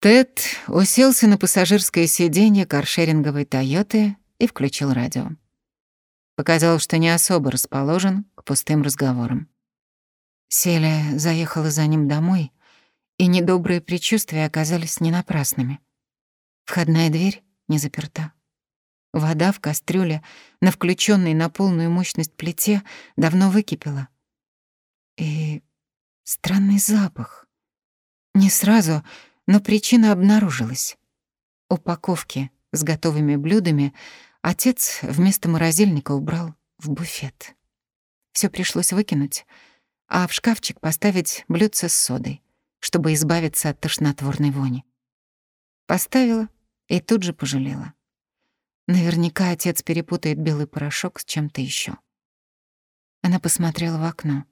Тед уселся на пассажирское сиденье каршеринговой «Тойоты» и включил радио. Показал, что не особо расположен к пустым разговорам. Селия заехала за ним домой, и недобрые предчувствия оказались не напрасными. Входная дверь не заперта. Вода в кастрюле на включенной на полную мощность плите давно выкипела. И странный запах. Не сразу, но причина обнаружилась. Упаковки с готовыми блюдами отец вместо морозильника убрал в буфет. Все пришлось выкинуть, а в шкафчик поставить блюдце с содой, чтобы избавиться от тошнотворной вони. Поставила и тут же пожалела. Наверняка отец перепутает белый порошок с чем-то еще. Она посмотрела в окно.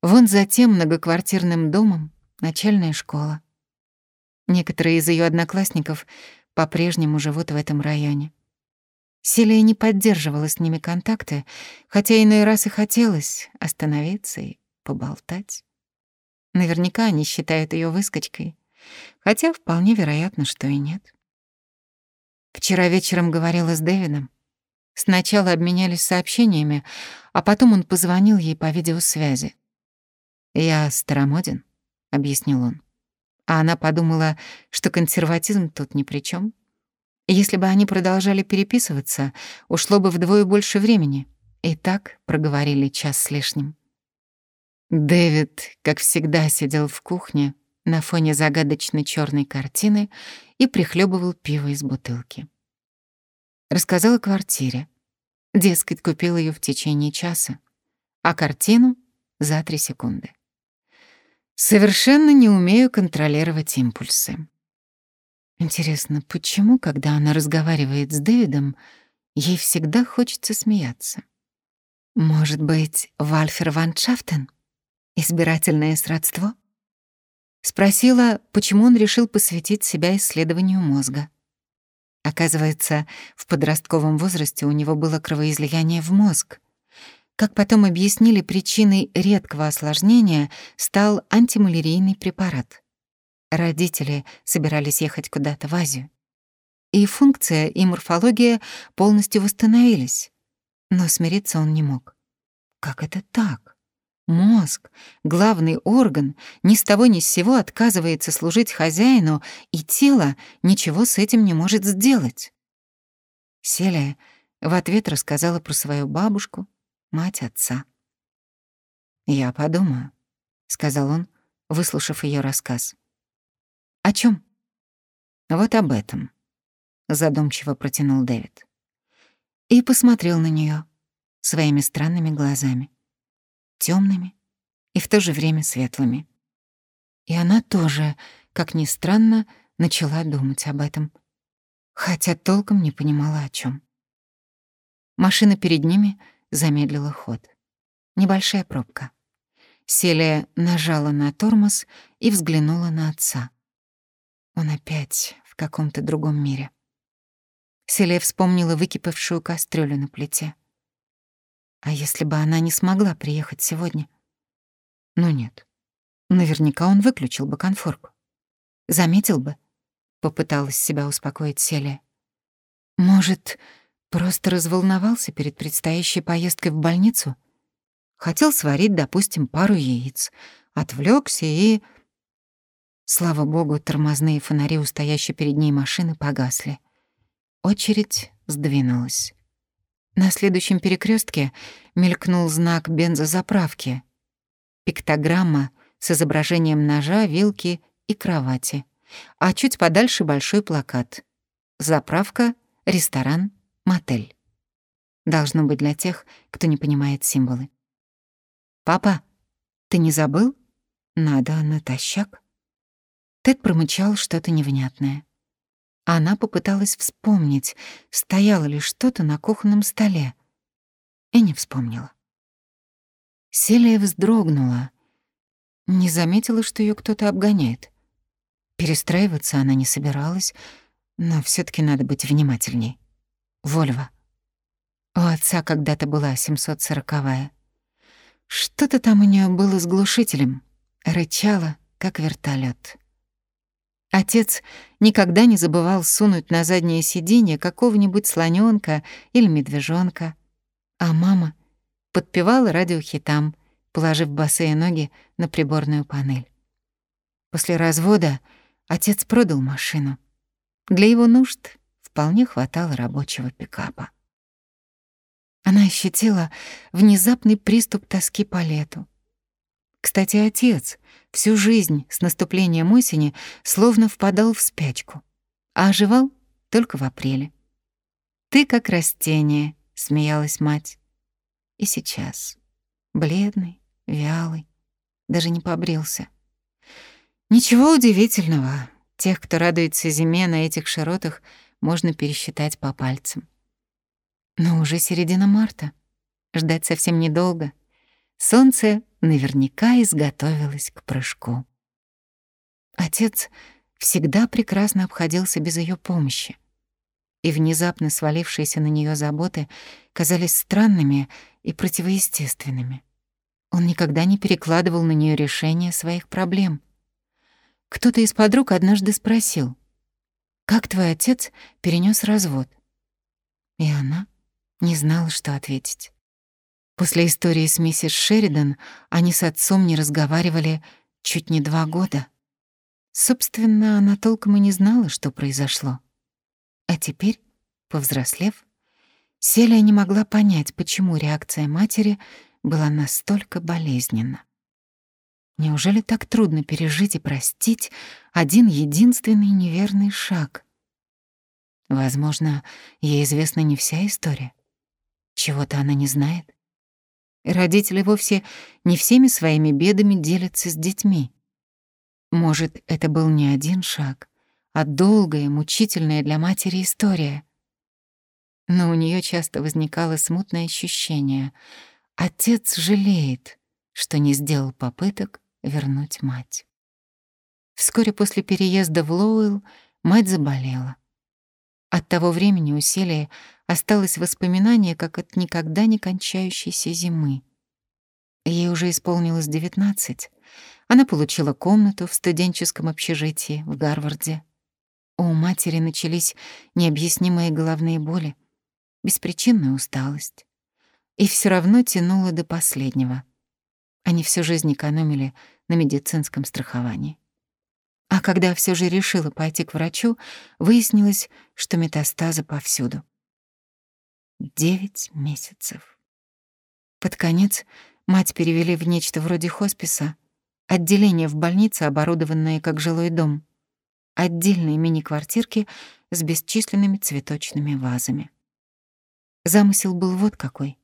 Вон за тем многоквартирным домом начальная школа. Некоторые из ее одноклассников по-прежнему живут в этом районе. Селия не поддерживала с ними контакты, хотя иной раз и хотелось остановиться и поболтать. Наверняка они считают ее выскочкой, хотя вполне вероятно, что и нет. Вчера вечером говорила с Дэвидом. Сначала обменялись сообщениями, а потом он позвонил ей по видеосвязи. «Я старомоден», — объяснил он а она подумала, что консерватизм тут ни при чем. Если бы они продолжали переписываться, ушло бы вдвое больше времени. И так проговорили час с лишним. Дэвид, как всегда, сидел в кухне на фоне загадочной черной картины и прихлебывал пиво из бутылки. Рассказал о квартире. Дескать, купил ее в течение часа, а картину — за три секунды. Совершенно не умею контролировать импульсы. Интересно, почему, когда она разговаривает с Дэвидом, ей всегда хочется смеяться? Может быть, Вальфер Ван Шафтен? Избирательное сродство? Спросила, почему он решил посвятить себя исследованию мозга. Оказывается, в подростковом возрасте у него было кровоизлияние в мозг — как потом объяснили, причиной редкого осложнения стал антималярийный препарат. Родители собирались ехать куда-то в Азию. И функция, и морфология полностью восстановились. Но смириться он не мог. Как это так? Мозг, главный орган, ни с того ни с сего отказывается служить хозяину, и тело ничего с этим не может сделать. Селия в ответ рассказала про свою бабушку, мать отца. «Я подумаю», — сказал он, выслушав ее рассказ. «О чем? «Вот об этом», — задумчиво протянул Дэвид. И посмотрел на нее своими странными глазами, темными и в то же время светлыми. И она тоже, как ни странно, начала думать об этом, хотя толком не понимала, о чем. Машина перед ними — замедлила ход. Небольшая пробка. Селия нажала на тормоз и взглянула на отца. Он опять в каком-то другом мире. Селия вспомнила выкипавшую кастрюлю на плите. А если бы она не смогла приехать сегодня? Ну нет. Наверняка он выключил бы конфорку. Заметил бы. Попыталась себя успокоить Селия. Может, Просто разволновался перед предстоящей поездкой в больницу. Хотел сварить, допустим, пару яиц. Отвлекся и... Слава богу, тормозные фонари у стоящей перед ней машины погасли. Очередь сдвинулась. На следующем перекрестке мелькнул знак бензозаправки. Пиктограмма с изображением ножа, вилки и кровати. А чуть подальше большой плакат. Заправка, ресторан, Мотель. Должно быть для тех, кто не понимает символы. «Папа, ты не забыл? Надо натощак». Тед промычал что-то невнятное. Она попыталась вспомнить, стояло ли что-то на кухонном столе, и не вспомнила. Селия вздрогнула. Не заметила, что ее кто-то обгоняет. Перестраиваться она не собиралась, но все таки надо быть внимательней. Вольва. У отца когда-то была 740-я. Что-то там у нее было с глушителем. Рычало, как вертолет. Отец никогда не забывал сунуть на заднее сиденье какого-нибудь слоненка или медвежонка, а мама подпевала радиохитам, положив босые ноги на приборную панель. После развода отец продал машину. Для его нужд вполне хватало рабочего пикапа. Она ощутила внезапный приступ тоски по лету. Кстати, отец всю жизнь с наступлением осени словно впадал в спячку, а оживал только в апреле. «Ты как растение», — смеялась мать. И сейчас, бледный, вялый, даже не побрился. Ничего удивительного, тех, кто радуется зиме на этих широтах, можно пересчитать по пальцам. Но уже середина марта. Ждать совсем недолго. Солнце наверняка изготовилось к прыжку. Отец всегда прекрасно обходился без ее помощи. И внезапно свалившиеся на нее заботы казались странными и противоестественными. Он никогда не перекладывал на нее решение своих проблем. Кто-то из подруг однажды спросил, «Как твой отец перенес развод?» И она не знала, что ответить. После истории с миссис Шеридан они с отцом не разговаривали чуть не два года. Собственно, она толком и не знала, что произошло. А теперь, повзрослев, Селия не могла понять, почему реакция матери была настолько болезненна. Неужели так трудно пережить и простить один единственный неверный шаг? Возможно, ей известна не вся история. Чего-то она не знает. Родители вовсе не всеми своими бедами делятся с детьми. Может, это был не один шаг, а долгая, мучительная для матери история. Но у нее часто возникало смутное ощущение. Отец жалеет, что не сделал попыток вернуть мать. Вскоре после переезда в Лоуэлл мать заболела. От того времени у Селии осталось воспоминание, как от никогда не кончающейся зимы. Ей уже исполнилось девятнадцать. Она получила комнату в студенческом общежитии в Гарварде. У матери начались необъяснимые головные боли, беспричинная усталость. И все равно тянуло до последнего. Они всю жизнь экономили на медицинском страховании. А когда все же решила пойти к врачу, выяснилось, что метастазы повсюду. Девять месяцев. Под конец мать перевели в нечто вроде хосписа, отделение в больнице, оборудованное как жилой дом, отдельные мини-квартирки с бесчисленными цветочными вазами. Замысел был вот какой.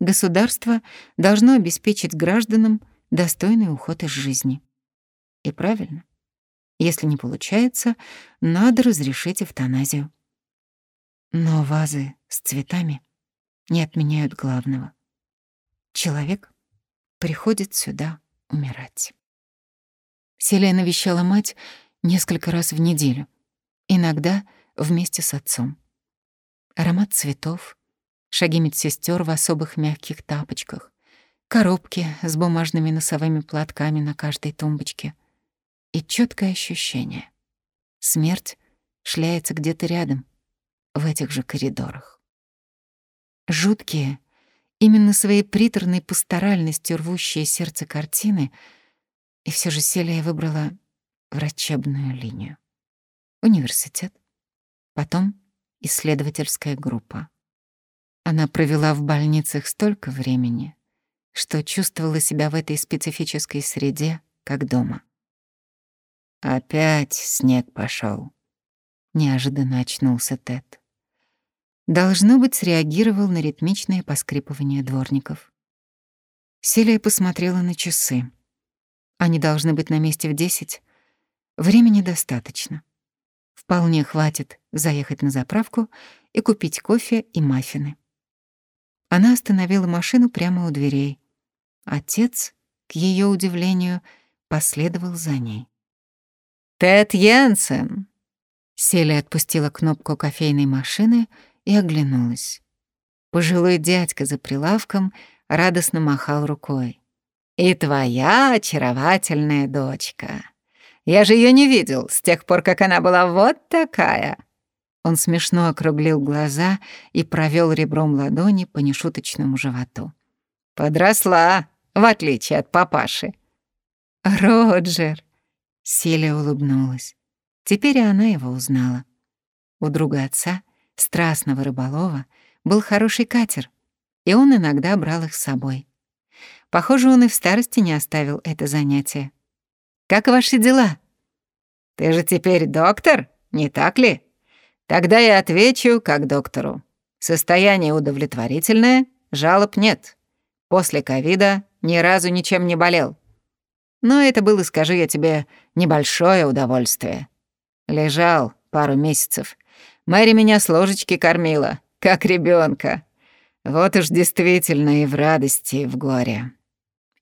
Государство должно обеспечить гражданам достойный уход из жизни. И правильно — если не получается, надо разрешить эвтаназию. Но вазы с цветами не отменяют главного. Человек приходит сюда умирать. Селия навещала мать несколько раз в неделю, иногда вместе с отцом. Аромат цветов, шаги медсестер в особых мягких тапочках, коробки с бумажными носовыми платками на каждой тумбочке — и четкое ощущение. Смерть шляется где-то рядом, в этих же коридорах. Жуткие, именно своей приторной пасторальностью рвущие сердце картины, и все же Селия выбрала врачебную линию. Университет, потом исследовательская группа. Она провела в больницах столько времени, что чувствовала себя в этой специфической среде как дома. Опять снег пошел. Неожиданно очнулся Тед. Должно быть, среагировал на ритмичное поскрипывание дворников. Селия посмотрела на часы. Они должны быть на месте в десять. Времени достаточно. Вполне хватит заехать на заправку и купить кофе и маффины. Она остановила машину прямо у дверей. Отец, к ее удивлению, последовал за ней. «Тед Йенсен!» Селли отпустила кнопку кофейной машины и оглянулась. Пожилой дядька за прилавком радостно махал рукой. «И твоя очаровательная дочка. Я же ее не видел с тех пор, как она была вот такая». Он смешно округлил глаза и провел ребром ладони по нешуточному животу. «Подросла, в отличие от папаши». «Роджер!» — Силия улыбнулась. Теперь и она его узнала. У друга отца, страстного рыболова, был хороший катер, и он иногда брал их с собой. Похоже, он и в старости не оставил это занятие. «Как ваши дела?» «Ты же теперь доктор, не так ли?» «Тогда я отвечу как доктору. Состояние удовлетворительное, жалоб нет. После ковида ни разу ничем не болел. Но это было, скажи я тебе, небольшое удовольствие. Лежал пару месяцев. Мэри меня с ложечки кормила, как ребенка. Вот уж действительно и в радости, и в горе.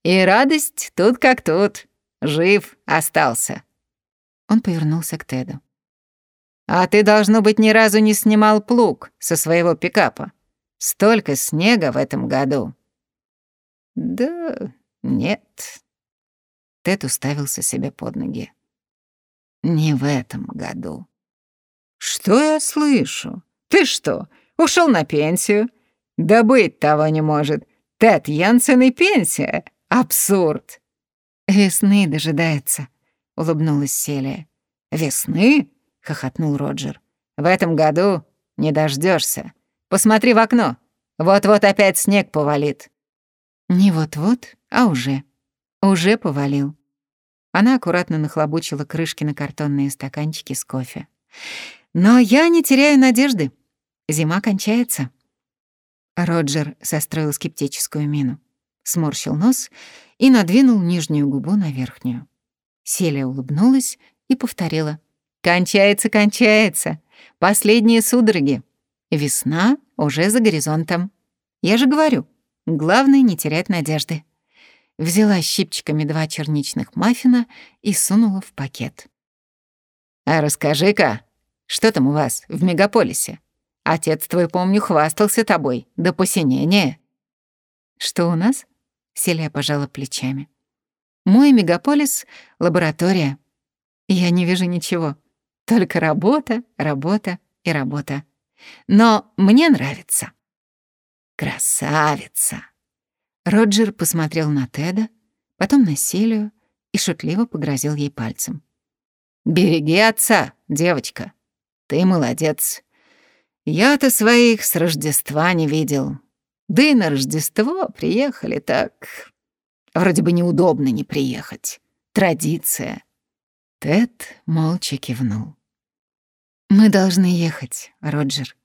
И радость тут как тут. Жив остался. Он повернулся к Теду. «А ты, должно быть, ни разу не снимал плуг со своего пикапа. Столько снега в этом году». «Да нет». Тед уставился себе под ноги. «Не в этом году». «Что я слышу? Ты что, ушел на пенсию? Да быть того не может. Тед Янсен и пенсия. Абсурд!» «Весны дожидается», — улыбнулась Селия. «Весны?» — хохотнул Роджер. «В этом году не дождешься. Посмотри в окно. Вот-вот опять снег повалит». «Не вот-вот, а уже. Уже повалил». Она аккуратно нахлобучила крышки на картонные стаканчики с кофе. «Но я не теряю надежды. Зима кончается». Роджер состроил скептическую мину, сморщил нос и надвинул нижнюю губу на верхнюю. Селия улыбнулась и повторила. «Кончается, кончается. Последние судороги. Весна уже за горизонтом. Я же говорю, главное не терять надежды». Взяла щипчиками два черничных маффина и сунула в пакет. «А расскажи-ка, что там у вас в мегаполисе? Отец твой, помню, хвастался тобой до посинения». «Что у нас?» Селия пожала плечами. «Мой мегаполис — лаборатория. Я не вижу ничего. Только работа, работа и работа. Но мне нравится». «Красавица!» Роджер посмотрел на Теда, потом на Селию и шутливо погрозил ей пальцем. «Береги отца, девочка. Ты молодец. Я-то своих с Рождества не видел. Да и на Рождество приехали так... Вроде бы неудобно не приехать. Традиция. Тед молча кивнул. «Мы должны ехать, Роджер».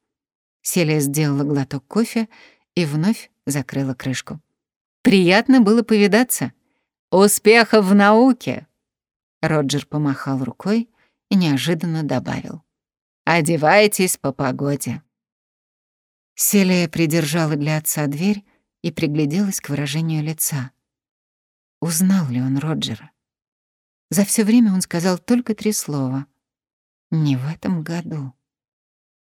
Селия сделала глоток кофе и вновь закрыла крышку. «Приятно было повидаться. Успехов в науке!» Роджер помахал рукой и неожиданно добавил. «Одевайтесь по погоде». Селия придержала для отца дверь и пригляделась к выражению лица. Узнал ли он Роджера? За все время он сказал только три слова. «Не в этом году».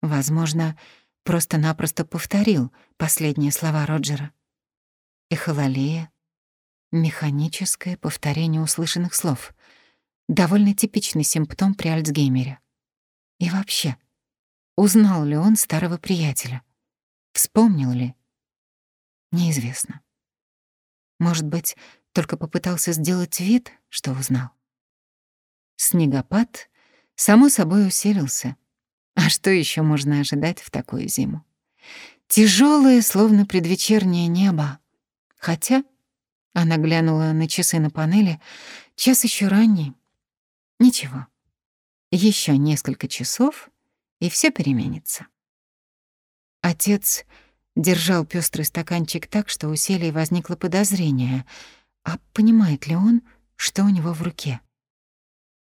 Возможно, просто-напросто повторил последние слова Роджера. Эхололия, механическое повторение услышанных слов. Довольно типичный симптом при Альцгеймере. И вообще, узнал ли он старого приятеля? Вспомнил ли? Неизвестно. Может быть, только попытался сделать вид, что узнал. Снегопад, само собой, усилился. А что еще можно ожидать в такую зиму? Тяжелое, словно предвечернее небо. Хотя, она глянула на часы на панели, час еще ранний. Ничего. Еще несколько часов, и все переменится. Отец держал пестрый стаканчик так, что у Селии возникло подозрение, а понимает ли он, что у него в руке?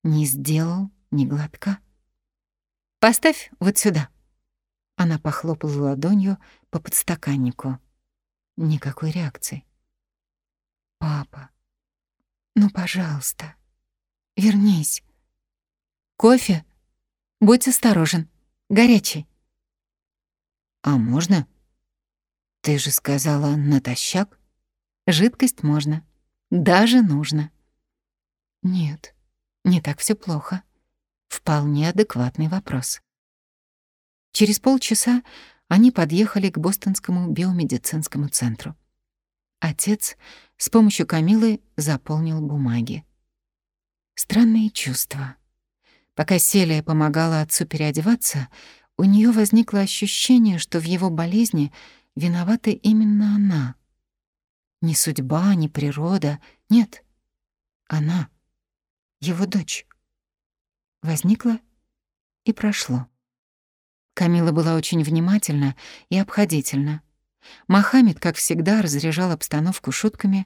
Не сделал ни глотка. «Поставь вот сюда». Она похлопала ладонью по подстаканнику. Никакой реакции. «Папа, ну, пожалуйста, вернись. Кофе? Будь осторожен, горячий». «А можно?» «Ты же сказала натощак?» «Жидкость можно. Даже нужно». «Нет, Не так все плохо. Вполне адекватный вопрос. Через полчаса они подъехали к Бостонскому биомедицинскому центру. Отец с помощью Камилы заполнил бумаги. Странные чувства. Пока Селия помогала отцу переодеваться, у нее возникло ощущение, что в его болезни виновата именно она. Не судьба, не природа, нет. Она, его дочь. Возникло и прошло. Камила была очень внимательна и обходительна. Мохаммед, как всегда, разряжал обстановку шутками,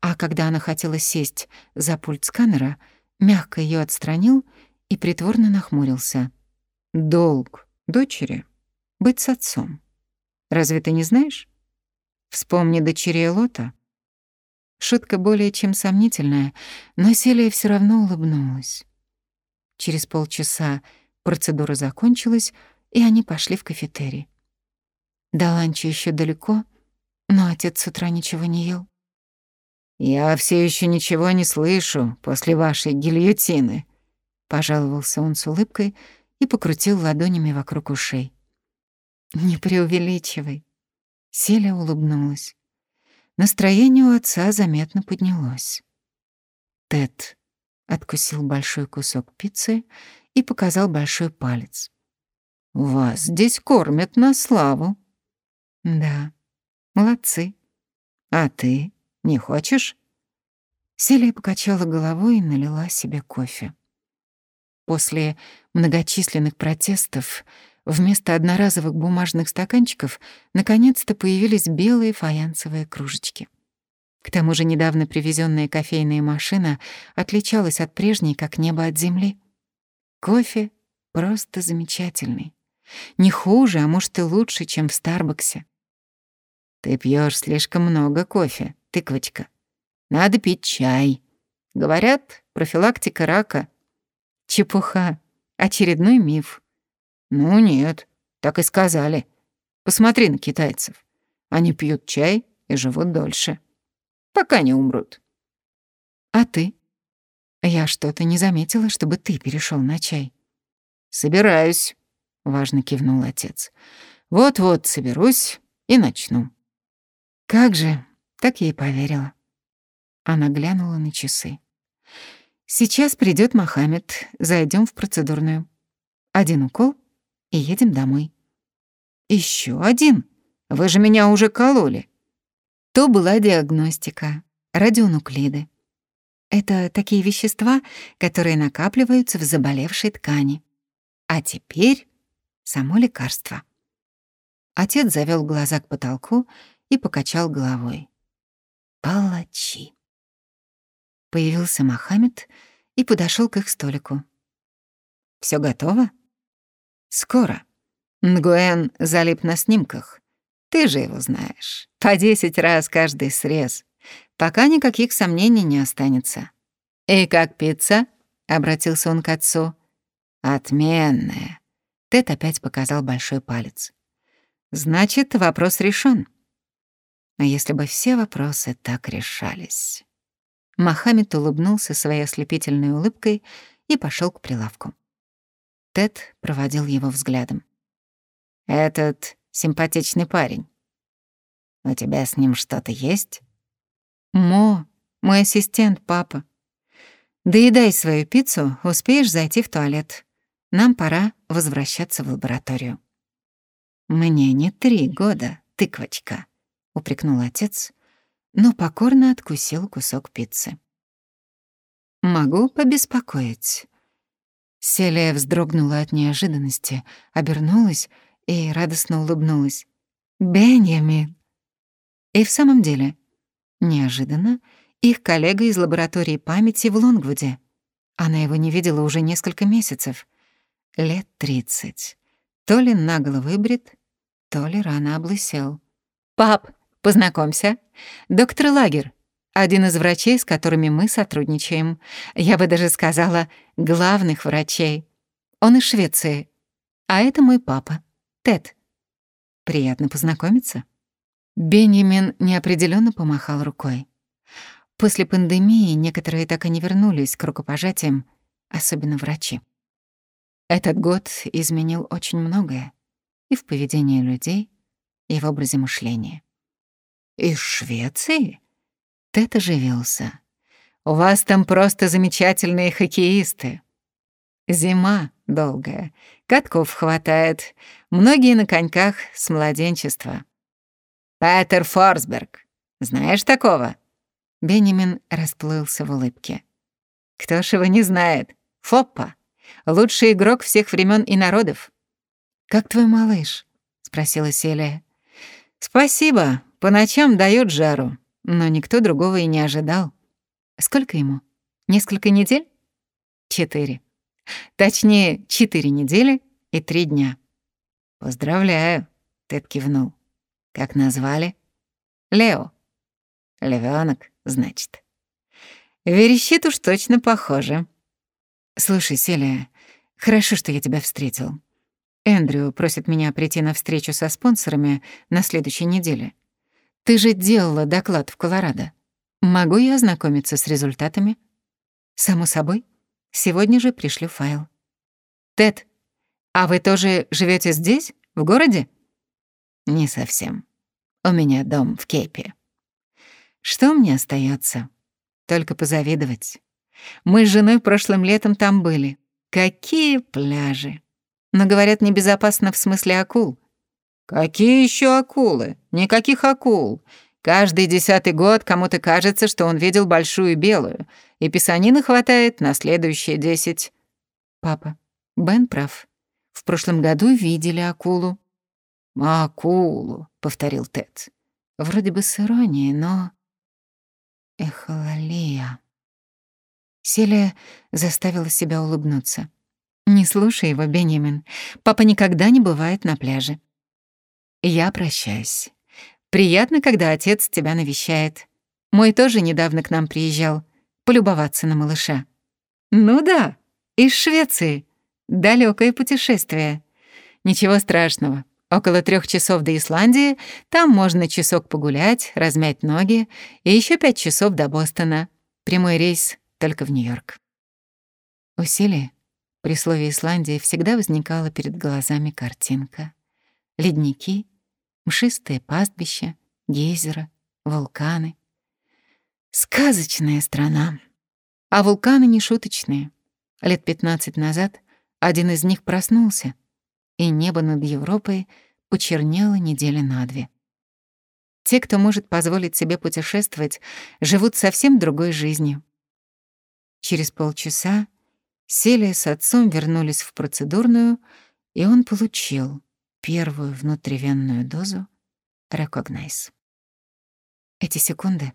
а когда она хотела сесть за пульт сканера, мягко ее отстранил и притворно нахмурился. «Долг дочери — быть с отцом. Разве ты не знаешь? Вспомни дочерей Лота». Шутка более чем сомнительная, но Селия все равно улыбнулась. Через полчаса процедура закончилась, и они пошли в кафетерий. До ланча еще далеко, но отец с утра ничего не ел. «Я все еще ничего не слышу после вашей гильотины», — пожаловался он с улыбкой и покрутил ладонями вокруг ушей. «Не преувеличивай». Селя улыбнулась. Настроение у отца заметно поднялось. Тед откусил большой кусок пиццы и показал большой палец. «Вас здесь кормят на славу». «Да, молодцы. А ты не хочешь?» Селия покачала головой и налила себе кофе. После многочисленных протестов вместо одноразовых бумажных стаканчиков наконец-то появились белые фаянсовые кружечки. К тому же недавно привезенная кофейная машина отличалась от прежней, как небо от земли. Кофе просто замечательный. Не хуже, а может и лучше, чем в Старбаксе. Ты пьешь слишком много кофе, тыквочка. Надо пить чай. Говорят, профилактика рака. Чепуха. Очередной миф. Ну нет, так и сказали. Посмотри на китайцев. Они пьют чай и живут дольше. Пока не умрут. А ты? Я что-то не заметила, чтобы ты перешел на чай. Собираюсь, важно кивнул отец. Вот-вот соберусь и начну. Как же, так я и поверила. Она глянула на часы. Сейчас придет Мохаммед, зайдем в процедурную. Один укол и едем домой. Еще один? Вы же меня уже кололи. То была диагностика, радионуклиды. Это такие вещества, которые накапливаются в заболевшей ткани. А теперь само лекарство. Отец завел глаза к потолку и покачал головой. Палачи. Появился Мохаммед и подошел к их столику. Все готово? Скоро. Нгуэн залип на снимках. Ты же его знаешь. По десять раз каждый срез. Пока никаких сомнений не останется. «И как пицца?» — обратился он к отцу. «Отменная». Тед опять показал большой палец. «Значит, вопрос решен. А если бы все вопросы так решались? Мохаммед улыбнулся своей ослепительной улыбкой и пошел к прилавку. Тед проводил его взглядом. «Этот симпатичный парень. У тебя с ним что-то есть?» «Мо, мой ассистент, папа. Доедай свою пиццу, успеешь зайти в туалет. Нам пора возвращаться в лабораторию». «Мне не три года, тыквочка», — упрекнул отец, но покорно откусил кусок пиццы. «Могу побеспокоить». Селия вздрогнула от неожиданности, обернулась и радостно улыбнулась. «Бенjamin!» И в самом деле, неожиданно, их коллега из лаборатории памяти в Лонгвуде. Она его не видела уже несколько месяцев. Лет тридцать. То ли наголо выбрит, то ли рано облысел. «Пап, Познакомься. Доктор Лагер, один из врачей, с которыми мы сотрудничаем. Я бы даже сказала, главных врачей. Он из Швеции. А это мой папа, Тед. Приятно познакомиться. Бенjamin неопределенно помахал рукой. После пандемии некоторые так и не вернулись к рукопожатиям, особенно врачи. Этот год изменил очень многое и в поведении людей, и в образе мышления. «Из Швеции?» Тед оживился. «У вас там просто замечательные хоккеисты. Зима долгая, катков хватает, многие на коньках с младенчества. Петер Форсберг, знаешь такого?» Бенjamin расплылся в улыбке. «Кто ж его не знает? Фоппа, лучший игрок всех времен и народов». «Как твой малыш?» — спросила Селия. «Спасибо, по ночам дает жару, но никто другого и не ожидал. Сколько ему? Несколько недель? Четыре. Точнее, четыре недели и три дня. Поздравляю, Тед кивнул. Как назвали? Лео. Львёнок, значит. Верещит уж точно похоже. Слушай, Селия, хорошо, что я тебя встретил. Эндрю просит меня прийти на встречу со спонсорами на следующей неделе. Ты же делала доклад в Колорадо. Могу я ознакомиться с результатами? Само собой. Сегодня же пришлю файл. Тед, а вы тоже живете здесь, в городе? Не совсем. У меня дом в Кейпе. Что мне остается? Только позавидовать. Мы с женой прошлым летом там были. Какие пляжи! Но, говорят, небезопасно в смысле акул. Какие еще акулы? Никаких акул. Каждый десятый год кому-то кажется, что он видел большую белую, и писанины хватает на следующие десять. Папа, Бен прав. В прошлом году видели акулу. «Акулу», — повторил Тед. Вроде бы с иронией, но... Эхололия. Селия заставила себя улыбнуться. «Не слушай его, Бенjamin. Папа никогда не бывает на пляже. Я прощаюсь. Приятно, когда отец тебя навещает. Мой тоже недавно к нам приезжал, полюбоваться на малыша. Ну да, из Швеции. Далёкое путешествие. Ничего страшного. Около трех часов до Исландии, там можно часок погулять, размять ноги, и еще пять часов до Бостона. Прямой рейс только в Нью-Йорк. Усилие. При слове Исландия всегда возникала перед глазами картинка. Ледники, мшистые пастбища, гейзеры, вулканы. Сказочная страна. А вулканы не шуточные. Лет 15 назад один из них проснулся, и небо над Европой почернело недели на две. Те, кто может позволить себе путешествовать, живут совсем другой жизнью. Через полчаса Селия с отцом вернулись в процедурную, и он получил первую внутривенную дозу Recognize. Эти секунды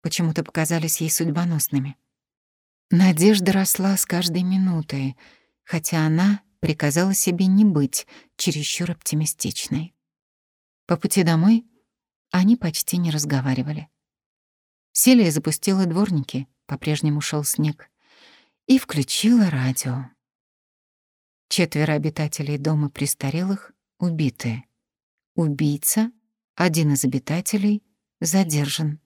почему-то показались ей судьбоносными. Надежда росла с каждой минутой, хотя она приказала себе не быть чересчур оптимистичной. По пути домой они почти не разговаривали. Селия запустила дворники, по-прежнему шел снег, и включила радио. Четверо обитателей дома престарелых убиты. Убийца, один из обитателей, задержан.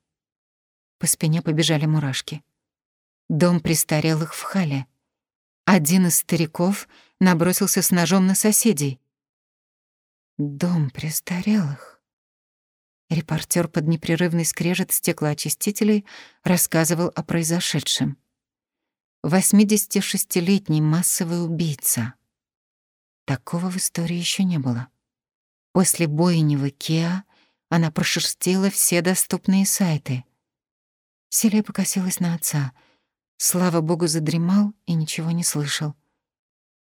По спине побежали мурашки. Дом престарелых в Хале. Один из стариков набросился с ножом на соседей. Дом престарелых. Репортер под непрерывный скрежет стеклоочистителей рассказывал о произошедшем. 86-летний массовый убийца — Такого в истории еще не было. После бойни в Икеа она прошерстила все доступные сайты. Селия покосилась на отца. Слава богу, задремал и ничего не слышал.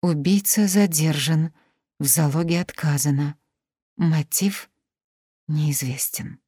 Убийца задержан, в залоге отказано. Мотив неизвестен.